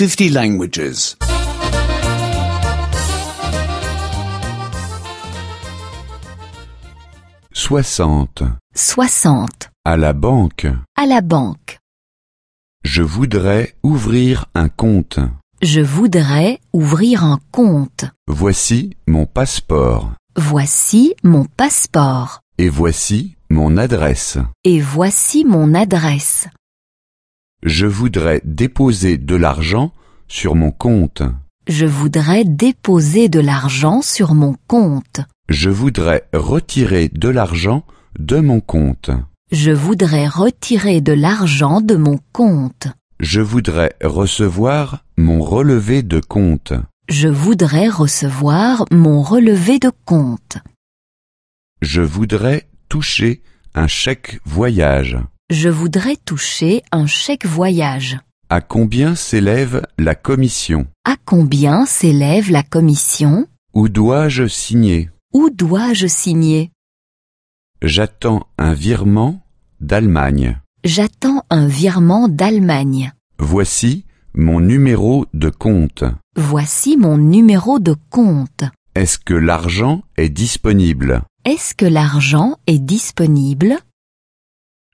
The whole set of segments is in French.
50 languages. 60. 60. À la banque. À la banque. Je voudrais ouvrir un compte. Je voudrais ouvrir un compte. Voici mon passeport. Voici mon passeport. Et voici mon adresse. Et voici mon adresse. Je voudrais déposer de l'argent sur mon compte. Je voudrais déposer de l'argent sur mon compte. Je voudrais retirer de l'argent de mon compte. Je voudrais retirer de l'argent de mon compte. Je voudrais recevoir mon relevé de compte. Je voudrais recevoir mon relevé de compte. Je voudrais toucher un chèque voyage. Je voudrais toucher un chèque voyage. À combien s'élève la commission? À combien s'élève la commission? Où dois-je signer? Où dois-je signer? J'attends un virement d'Allemagne. J'attends un virement d'Allemagne. Voici mon numéro de compte. Voici mon numéro de compte. Est-ce que l'argent est disponible? Est-ce que l'argent est disponible?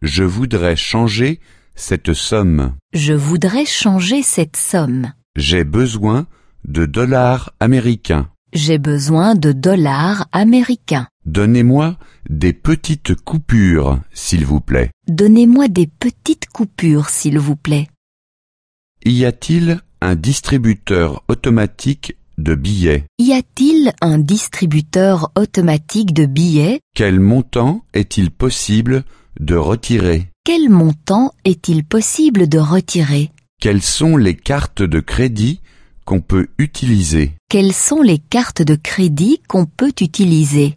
Je voudrais changer cette somme. Je voudrais changer cette somme. J'ai besoin de dollars américains. J'ai besoin de dollars américains. Donnez-moi des petites coupures, s'il vous plaît. Donnez-moi des petites coupures, s'il vous plaît. Y a-t-il un distributeur automatique de billets. Y a-t-il un distributeur automatique de billets? Quel montant est-il possible de retirer? Quel montant est-il possible de retirer? Quelles sont les cartes de crédit qu'on peut utiliser? Quelles sont les cartes de crédit qu'on peut utiliser?